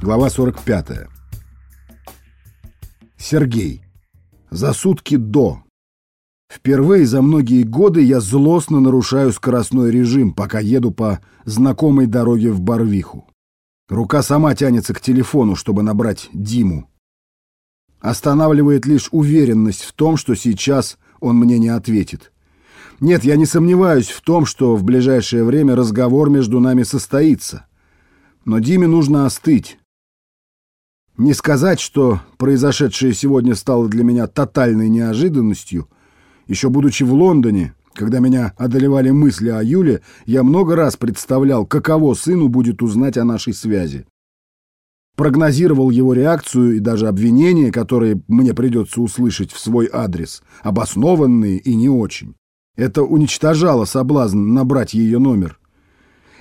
Глава 45. Сергей. За сутки до. Впервые за многие годы я злостно нарушаю скоростной режим, пока еду по знакомой дороге в Барвиху. Рука сама тянется к телефону, чтобы набрать Диму. Останавливает лишь уверенность в том, что сейчас он мне не ответит. Нет, я не сомневаюсь в том, что в ближайшее время разговор между нами состоится. Но Диме нужно остыть. Не сказать, что произошедшее сегодня стало для меня тотальной неожиданностью. Еще будучи в Лондоне, когда меня одолевали мысли о Юле, я много раз представлял, каково сыну будет узнать о нашей связи. Прогнозировал его реакцию и даже обвинения, которые мне придется услышать в свой адрес, обоснованные и не очень. Это уничтожало соблазн набрать ее номер.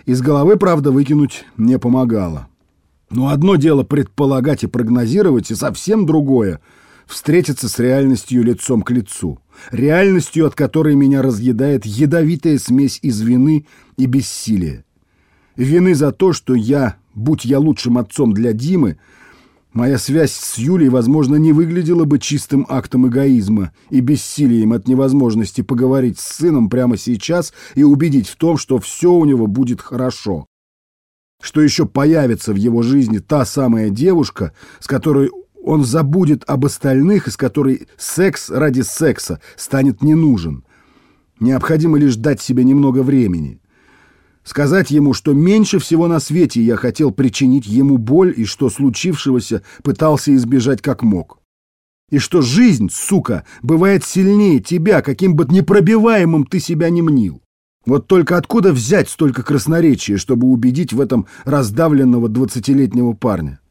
Из головы, правда, выкинуть не помогало. Но одно дело предполагать и прогнозировать, и совсем другое — встретиться с реальностью лицом к лицу. Реальностью, от которой меня разъедает ядовитая смесь из вины и бессилия. Вины за то, что я, будь я лучшим отцом для Димы, моя связь с Юлей, возможно, не выглядела бы чистым актом эгоизма и бессилием от невозможности поговорить с сыном прямо сейчас и убедить в том, что все у него будет хорошо что еще появится в его жизни та самая девушка, с которой он забудет об остальных и с которой секс ради секса станет не нужен. Необходимо лишь дать себе немного времени. Сказать ему, что меньше всего на свете я хотел причинить ему боль и что случившегося пытался избежать как мог. И что жизнь, сука, бывает сильнее тебя, каким бы непробиваемым ты себя не мнил. Вот только откуда взять столько красноречия, чтобы убедить в этом раздавленного двадцатилетнего парня?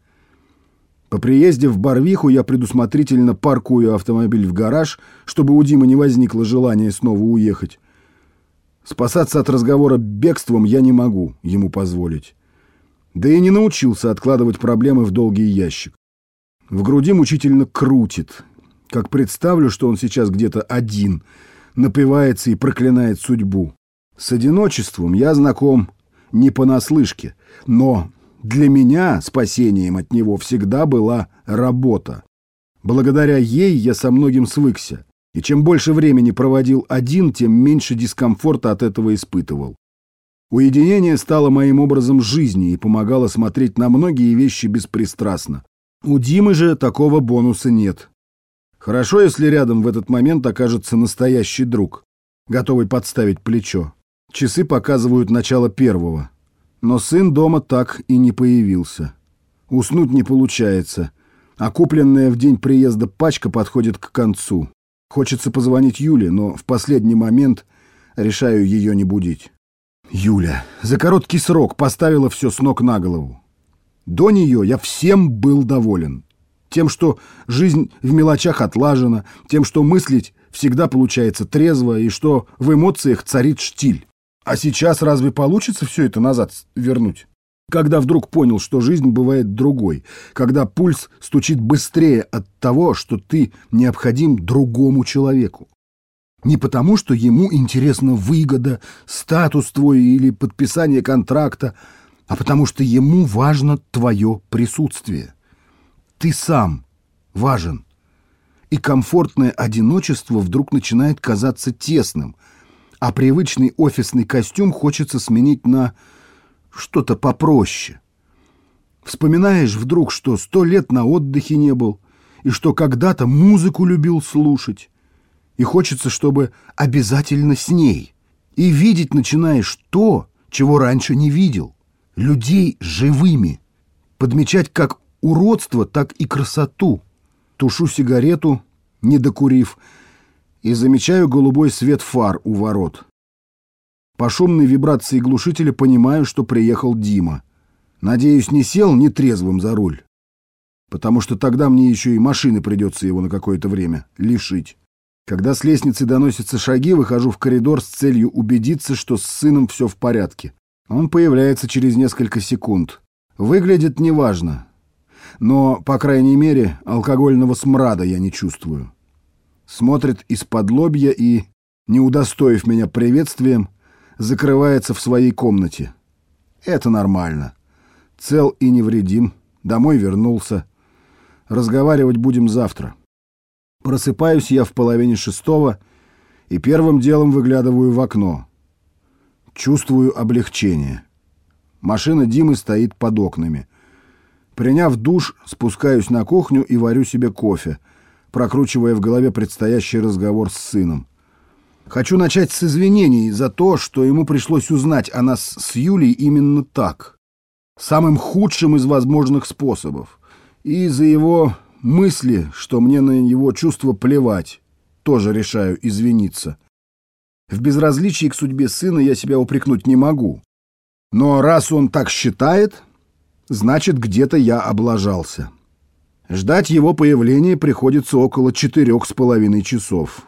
По приезде в Барвиху я предусмотрительно паркую автомобиль в гараж, чтобы у Димы не возникло желания снова уехать. Спасаться от разговора бегством я не могу ему позволить. Да и не научился откладывать проблемы в долгий ящик. В груди мучительно крутит. Как представлю, что он сейчас где-то один, напивается и проклинает судьбу. С одиночеством я знаком не понаслышке, но для меня спасением от него всегда была работа. Благодаря ей я со многим свыкся, и чем больше времени проводил один, тем меньше дискомфорта от этого испытывал. Уединение стало моим образом жизни и помогало смотреть на многие вещи беспристрастно. У Димы же такого бонуса нет. Хорошо, если рядом в этот момент окажется настоящий друг, готовый подставить плечо. Часы показывают начало первого. Но сын дома так и не появился. Уснуть не получается, а купленная в день приезда пачка подходит к концу. Хочется позвонить Юле, но в последний момент решаю ее не будить. Юля за короткий срок поставила все с ног на голову. До нее я всем был доволен. Тем, что жизнь в мелочах отлажена, тем, что мыслить всегда получается трезво и что в эмоциях царит штиль. А сейчас разве получится все это назад вернуть? Когда вдруг понял, что жизнь бывает другой, когда пульс стучит быстрее от того, что ты необходим другому человеку. Не потому, что ему интересна выгода, статус твой или подписание контракта, а потому что ему важно твое присутствие. Ты сам важен. И комфортное одиночество вдруг начинает казаться тесным, а привычный офисный костюм хочется сменить на что-то попроще. Вспоминаешь вдруг, что сто лет на отдыхе не был, и что когда-то музыку любил слушать, и хочется, чтобы обязательно с ней. И видеть начинаешь то, чего раньше не видел. Людей живыми. Подмечать как уродство, так и красоту. Тушу сигарету, не докурив, и замечаю голубой свет фар у ворот. По шумной вибрации глушителя понимаю, что приехал Дима. Надеюсь, не сел нетрезвым за руль. Потому что тогда мне еще и машины придется его на какое-то время лишить. Когда с лестницы доносятся шаги, выхожу в коридор с целью убедиться, что с сыном все в порядке. Он появляется через несколько секунд. Выглядит неважно. Но, по крайней мере, алкогольного смрада я не чувствую смотрит из-под лобья и, не удостоив меня приветствием, закрывается в своей комнате. Это нормально. Цел и невредим, домой вернулся. Разговаривать будем завтра. Просыпаюсь я в половине шестого и первым делом выглядываю в окно. Чувствую облегчение. Машина Димы стоит под окнами. Приняв душ, спускаюсь на кухню и варю себе кофе, прокручивая в голове предстоящий разговор с сыном. Хочу начать с извинений за то, что ему пришлось узнать о нас с Юлей именно так. Самым худшим из возможных способов. И за его мысли, что мне на его чувства плевать, тоже решаю извиниться. В безразличии к судьбе сына я себя упрекнуть не могу. Но раз он так считает, значит, где-то я облажался. Ждать его появления приходится около четырех с половиной часов.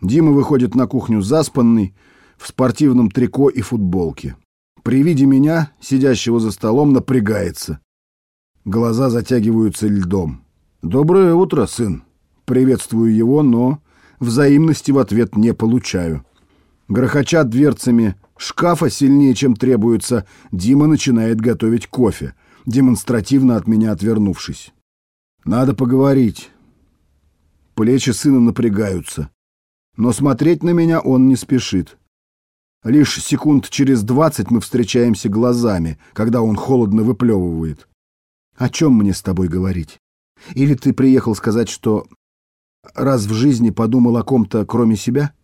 Дима выходит на кухню заспанный, в спортивном трико и футболке. При виде меня, сидящего за столом, напрягается. Глаза затягиваются льдом. «Доброе утро, сын!» Приветствую его, но взаимности в ответ не получаю. Грохоча дверцами шкафа сильнее, чем требуется, Дима начинает готовить кофе, демонстративно от меня отвернувшись. «Надо поговорить». Плечи сына напрягаются но смотреть на меня он не спешит. Лишь секунд через двадцать мы встречаемся глазами, когда он холодно выплевывает. «О чем мне с тобой говорить? Или ты приехал сказать, что раз в жизни подумал о ком-то, кроме себя?»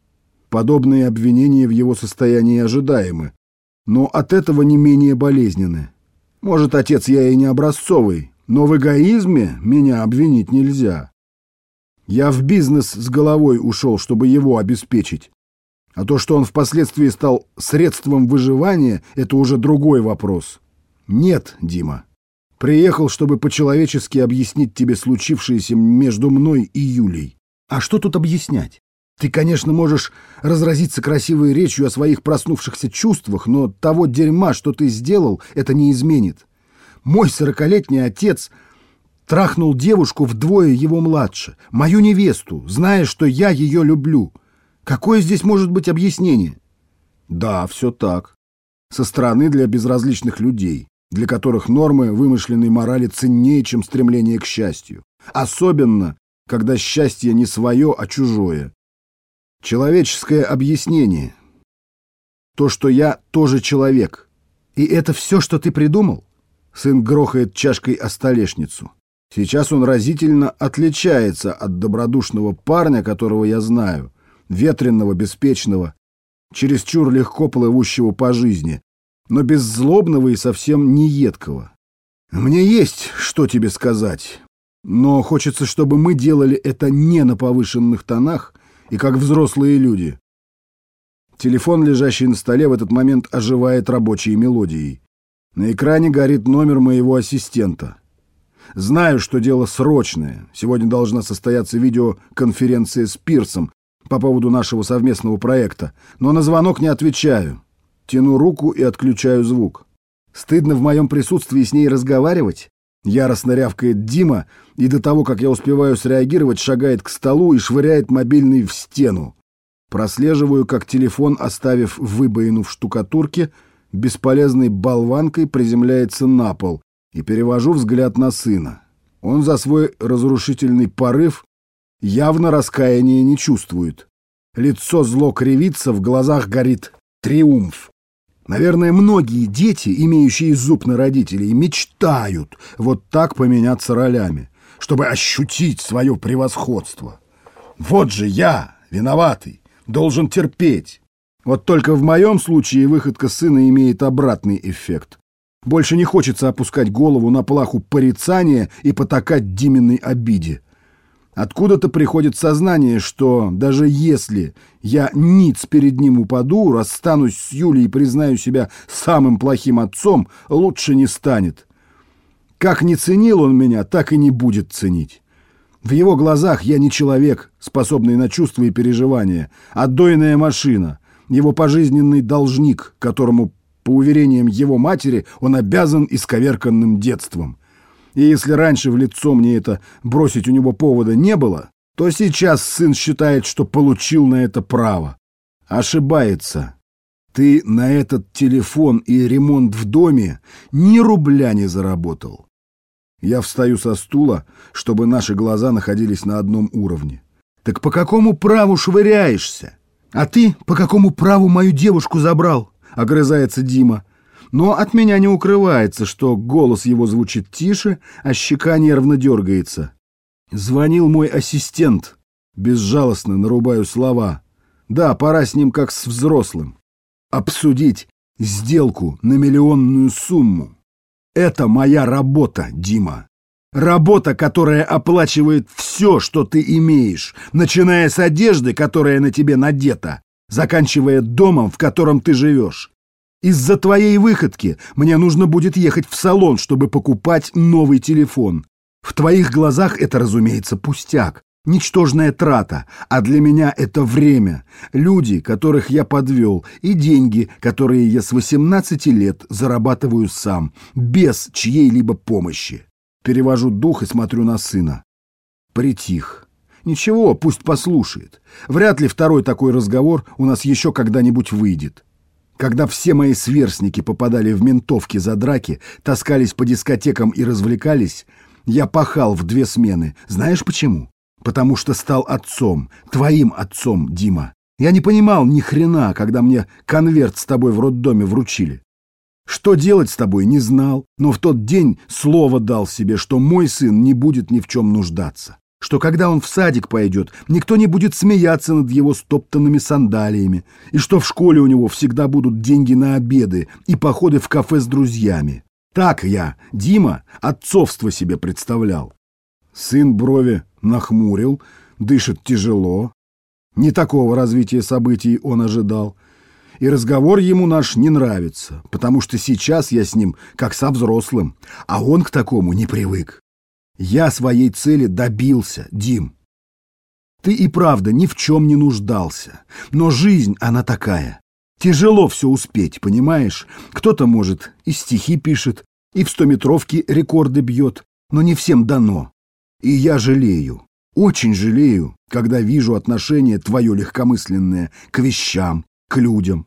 Подобные обвинения в его состоянии ожидаемы, но от этого не менее болезненны. Может, отец я и не образцовый, но в эгоизме меня обвинить нельзя. Я в бизнес с головой ушел, чтобы его обеспечить. А то, что он впоследствии стал средством выживания, это уже другой вопрос. Нет, Дима. Приехал, чтобы по-человечески объяснить тебе случившееся между мной и Юлей. А что тут объяснять? Ты, конечно, можешь разразиться красивой речью о своих проснувшихся чувствах, но того дерьма, что ты сделал, это не изменит. Мой сорокалетний отец — Трахнул девушку вдвое его младше, мою невесту, зная, что я ее люблю. Какое здесь может быть объяснение? Да, все так. Со стороны для безразличных людей, для которых нормы вымышленной морали ценнее, чем стремление к счастью. Особенно, когда счастье не свое, а чужое. Человеческое объяснение. То, что я тоже человек. И это все, что ты придумал? Сын грохает чашкой о столешницу. Сейчас он разительно отличается от добродушного парня, которого я знаю, ветренного, беспечного, чересчур легко плывущего по жизни, но беззлобного и совсем не едкого. Мне есть что тебе сказать, но хочется, чтобы мы делали это не на повышенных тонах и как взрослые люди. Телефон, лежащий на столе, в этот момент оживает рабочей мелодией. На экране горит номер моего ассистента. Знаю, что дело срочное. Сегодня должна состояться видеоконференция с Пирсом по поводу нашего совместного проекта, но на звонок не отвечаю. Тяну руку и отключаю звук. Стыдно в моем присутствии с ней разговаривать? Яростно рявкает Дима, и до того, как я успеваю среагировать, шагает к столу и швыряет мобильный в стену. Прослеживаю, как телефон, оставив выбоину в штукатурке, бесполезной болванкой приземляется на пол, и перевожу взгляд на сына. Он за свой разрушительный порыв явно раскаяния не чувствует. Лицо зло кривится, в глазах горит триумф. Наверное, многие дети, имеющие зуб на родителей, мечтают вот так поменяться ролями, чтобы ощутить свое превосходство. Вот же я, виноватый, должен терпеть. Вот только в моем случае выходка сына имеет обратный эффект. Больше не хочется опускать голову на плаху порицания и потакать Диминой обиде. Откуда-то приходит сознание, что даже если я ниц перед ним упаду, расстанусь с Юлей и признаю себя самым плохим отцом, лучше не станет. Как не ценил он меня, так и не будет ценить. В его глазах я не человек, способный на чувства и переживания, а дойная машина, его пожизненный должник, которому по уверениям его матери, он обязан исковерканным детством. И если раньше в лицо мне это бросить у него повода не было, то сейчас сын считает, что получил на это право. Ошибается. Ты на этот телефон и ремонт в доме ни рубля не заработал. Я встаю со стула, чтобы наши глаза находились на одном уровне. Так по какому праву швыряешься? А ты по какому праву мою девушку забрал? Огрызается Дима. Но от меня не укрывается, что голос его звучит тише, а щека нервно дергается. Звонил мой ассистент. Безжалостно нарубаю слова. Да, пора с ним как с взрослым. Обсудить сделку на миллионную сумму. Это моя работа, Дима. Работа, которая оплачивает все, что ты имеешь, начиная с одежды, которая на тебе надета, заканчивая домом, в котором ты живешь. Из-за твоей выходки мне нужно будет ехать в салон, чтобы покупать новый телефон. В твоих глазах это, разумеется, пустяк, ничтожная трата, а для меня это время, люди, которых я подвел, и деньги, которые я с 18 лет зарабатываю сам, без чьей-либо помощи. Перевожу дух и смотрю на сына. Притих. Ничего, пусть послушает. Вряд ли второй такой разговор у нас еще когда-нибудь выйдет. Когда все мои сверстники попадали в ментовки за драки, таскались по дискотекам и развлекались, я пахал в две смены. Знаешь почему? Потому что стал отцом, твоим отцом, Дима. Я не понимал ни хрена, когда мне конверт с тобой в роддоме вручили. Что делать с тобой, не знал, но в тот день слово дал себе, что мой сын не будет ни в чем нуждаться. Что когда он в садик пойдет, никто не будет смеяться над его стоптанными сандалиями, и что в школе у него всегда будут деньги на обеды и походы в кафе с друзьями. Так я, Дима, отцовство себе представлял. Сын брови нахмурил, дышит тяжело. Не такого развития событий он ожидал. И разговор ему наш не нравится, потому что сейчас я с ним как со взрослым, а он к такому не привык. Я своей цели добился, Дим. Ты и правда ни в чем не нуждался, но жизнь, она такая. Тяжело все успеть, понимаешь? Кто-то, может, и стихи пишет, и в стометровке рекорды бьет, но не всем дано. И я жалею, очень жалею, когда вижу отношение твое легкомысленное к вещам, к людям.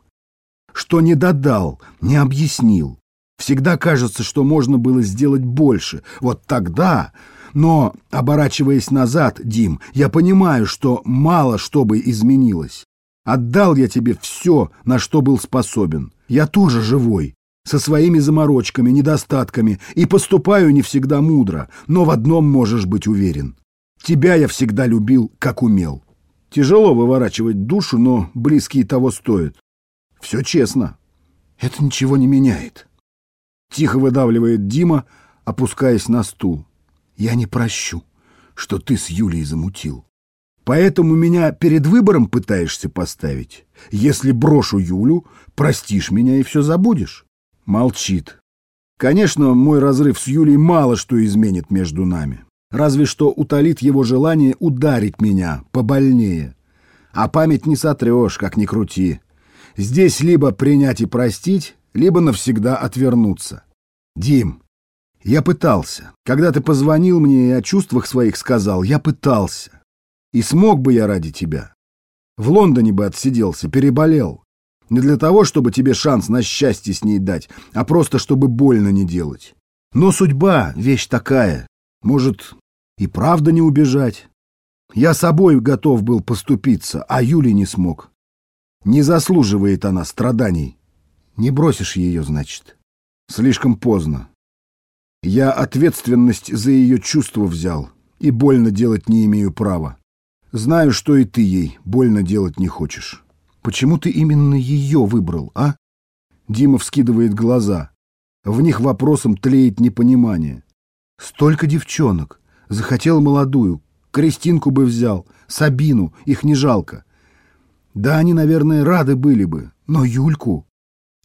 Что не додал, не объяснил. Всегда кажется, что можно было сделать больше. Вот тогда... Но, оборачиваясь назад, Дим, я понимаю, что мало что бы изменилось. Отдал я тебе все, на что был способен. Я тоже живой, со своими заморочками, недостатками, и поступаю не всегда мудро, но в одном можешь быть уверен. Тебя я всегда любил, как умел. Тяжело выворачивать душу, но близкие того стоят. Все честно. Это ничего не меняет. Тихо выдавливает Дима, опускаясь на стул. Я не прощу, что ты с Юлей замутил. Поэтому меня перед выбором пытаешься поставить. Если брошу Юлю, простишь меня и все забудешь. Молчит. Конечно, мой разрыв с Юлей мало что изменит между нами. Разве что утолит его желание ударить меня побольнее. А память не сотрешь, как ни крути. Здесь либо принять и простить, либо навсегда отвернуться. Дим, я пытался. Когда ты позвонил мне и о чувствах своих сказал, я пытался. И смог бы я ради тебя. В Лондоне бы отсиделся, переболел. Не для того, чтобы тебе шанс на счастье с ней дать, а просто чтобы больно не делать. Но судьба — вещь такая. Может, и правда не убежать. Я собой готов был поступиться, а Юли не смог. Не заслуживает она страданий. Не бросишь ее, значит. Слишком поздно. Я ответственность за ее чувства взял, и больно делать не имею права. Знаю, что и ты ей больно делать не хочешь. Почему ты именно ее выбрал, а? Дима вскидывает глаза. В них вопросом тлеет непонимание. Столько девчонок. Захотел молодую. Кристинку бы взял. Сабину. Их не жалко. Да, они, наверное, рады были бы, но Юльку...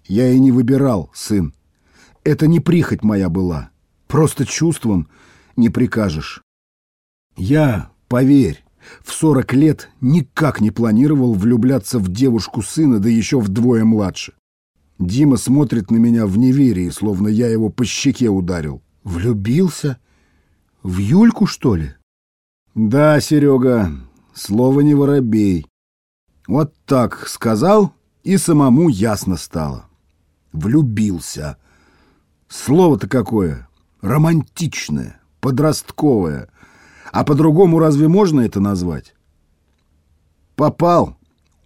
Я и не выбирал, сын. Это не прихоть моя была. Просто чувством не прикажешь. Я, поверь, в сорок лет никак не планировал влюбляться в девушку сына, да еще вдвое младше. Дима смотрит на меня в неверии, словно я его по щеке ударил. Влюбился? В Юльку, что ли? Да, Серега, слово не воробей. Вот так сказал, и самому ясно стало. Влюбился. Слово-то какое. романтичное, подростковое. А по-другому разве можно это назвать? Попал,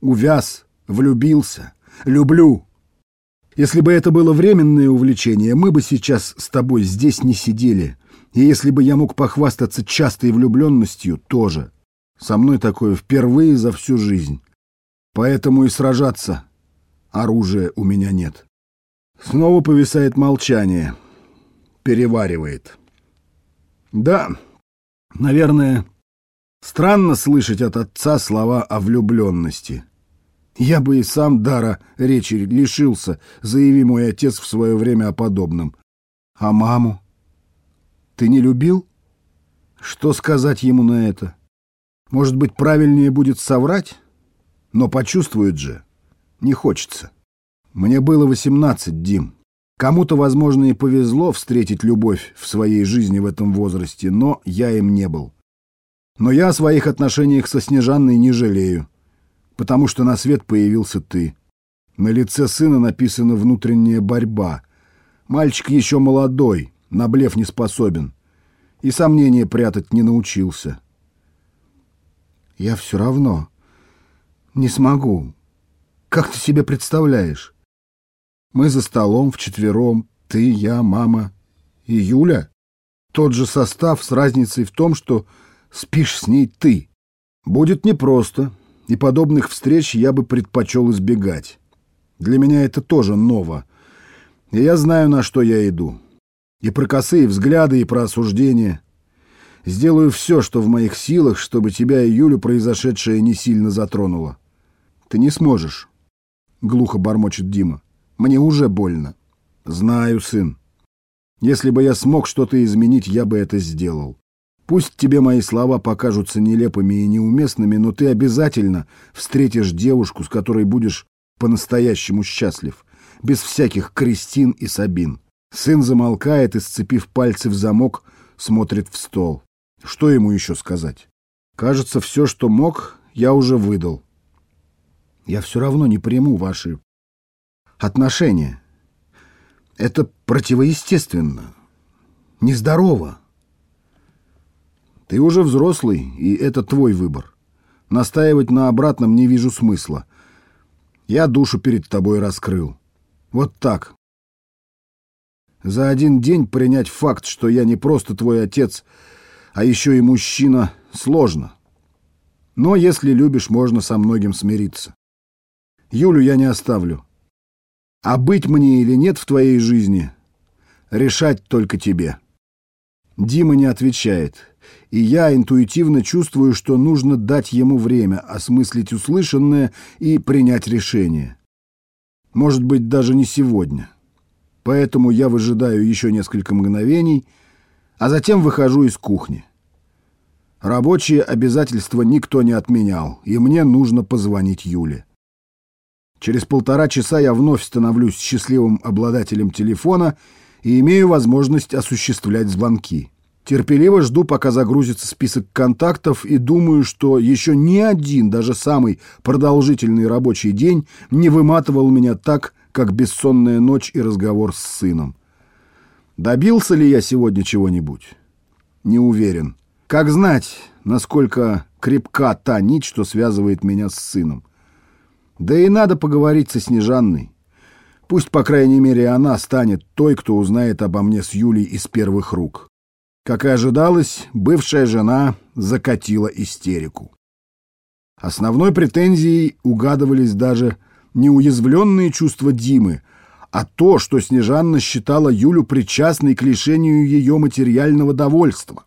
увяз, влюбился, люблю. Если бы это было временное увлечение, мы бы сейчас с тобой здесь не сидели. И если бы я мог похвастаться частой влюбленностью, тоже. Со мной такое впервые за всю жизнь. Поэтому и сражаться оружия у меня нет. Снова повисает молчание. Переваривает. Да, наверное, странно слышать от отца слова о влюбленности. Я бы и сам дара речи лишился, заяви мой отец в свое время о подобном. А маму? Ты не любил? Что сказать ему на это? Может быть, правильнее будет соврать? Но почувствует же. Не хочется. Мне было восемнадцать, Дим. Кому-то, возможно, и повезло встретить любовь в своей жизни в этом возрасте, но я им не был. Но я о своих отношениях со Снежанной не жалею, потому что на свет появился ты. На лице сына написана внутренняя борьба. Мальчик еще молодой, на блеф не способен. И сомнения прятать не научился. Я все равно не смогу. Как ты себе представляешь? Мы за столом вчетвером, ты, я, мама и Юля. Тот же состав с разницей в том, что спишь с ней ты. Будет непросто, и подобных встреч я бы предпочел избегать. Для меня это тоже ново, и я знаю, на что я иду. И про косые взгляды, и про осуждение. Сделаю все, что в моих силах, чтобы тебя и Юлю произошедшее не сильно затронуло. Ты не сможешь, — глухо бормочет Дима. Мне уже больно. Знаю, сын. Если бы я смог что-то изменить, я бы это сделал. Пусть тебе мои слова покажутся нелепыми и неуместными, но ты обязательно встретишь девушку, с которой будешь по-настоящему счастлив, без всяких Кристин и Сабин. Сын замолкает и, сцепив пальцы в замок, смотрит в стол. Что ему еще сказать? Кажется, все, что мог, я уже выдал. Я все равно не приму ваши отношения. Это противоестественно, нездорово. Ты уже взрослый, и это твой выбор. Настаивать на обратном не вижу смысла. Я душу перед тобой раскрыл. Вот так. За один день принять факт, что я не просто твой отец, а еще и мужчина, сложно. Но если любишь, можно со многим смириться. Юлю я не оставлю. А быть мне или нет в твоей жизни, решать только тебе. Дима не отвечает, и я интуитивно чувствую, что нужно дать ему время осмыслить услышанное и принять решение. Может быть, даже не сегодня. Поэтому я выжидаю еще несколько мгновений, а затем выхожу из кухни. Рабочие обязательства никто не отменял, и мне нужно позвонить Юле. Через полтора часа я вновь становлюсь счастливым обладателем телефона и имею возможность осуществлять звонки. Терпеливо жду, пока загрузится список контактов, и думаю, что еще ни один, даже самый продолжительный рабочий день не выматывал меня так, как бессонная ночь и разговор с сыном. Добился ли я сегодня чего-нибудь? Не уверен. Как знать, насколько крепка та нить, что связывает меня с сыном? Да и надо поговорить со Снежанной. Пусть, по крайней мере, она станет той, кто узнает обо мне с Юлей из первых рук. Как и ожидалось, бывшая жена закатила истерику. Основной претензией угадывались даже не уязвленные чувства Димы, а то, что Снежанна считала Юлю причастной к лишению ее материального довольства.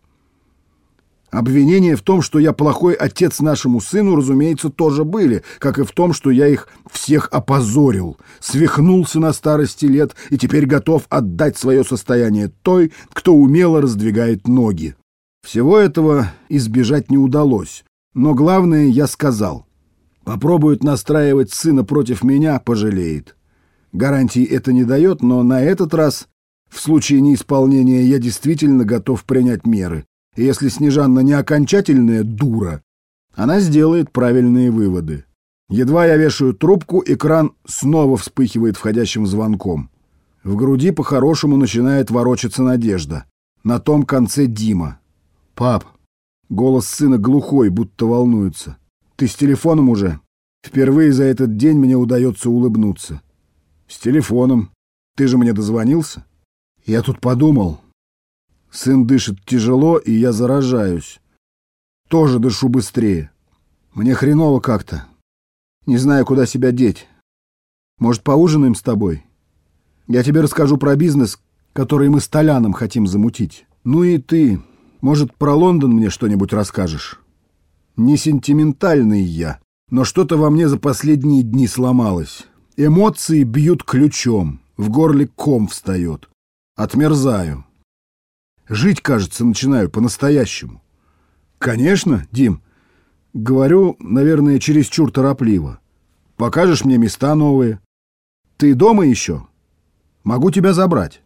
Обвинения в том, что я плохой отец нашему сыну, разумеется, тоже были, как и в том, что я их всех опозорил, свихнулся на старости лет и теперь готов отдать свое состояние той, кто умело раздвигает ноги. Всего этого избежать не удалось, но главное я сказал. Попробует настраивать сына против меня, пожалеет. Гарантий это не дает, но на этот раз, в случае неисполнения, я действительно готов принять меры. И если Снежанна не окончательная дура, она сделает правильные выводы. Едва я вешаю трубку, экран снова вспыхивает входящим звонком. В груди по-хорошему начинает ворочаться надежда. На том конце Дима. Пап. Голос сына глухой, будто волнуется. Ты с телефоном уже? Впервые за этот день мне удается улыбнуться. С телефоном. Ты же мне дозвонился? Я тут подумал. Сын дышит тяжело, и я заражаюсь. Тоже дышу быстрее. Мне хреново как-то. Не знаю, куда себя деть. Может, поужинаем с тобой? Я тебе расскажу про бизнес, который мы с Толяном хотим замутить. Ну и ты, может, про Лондон мне что-нибудь расскажешь? Не сентиментальный я, но что-то во мне за последние дни сломалось. Эмоции бьют ключом, в горле ком встает. Отмерзаю. Жить, кажется, начинаю по-настоящему. Конечно, Дим. Говорю, наверное, чересчур торопливо. Покажешь мне места новые. Ты дома еще? Могу тебя забрать.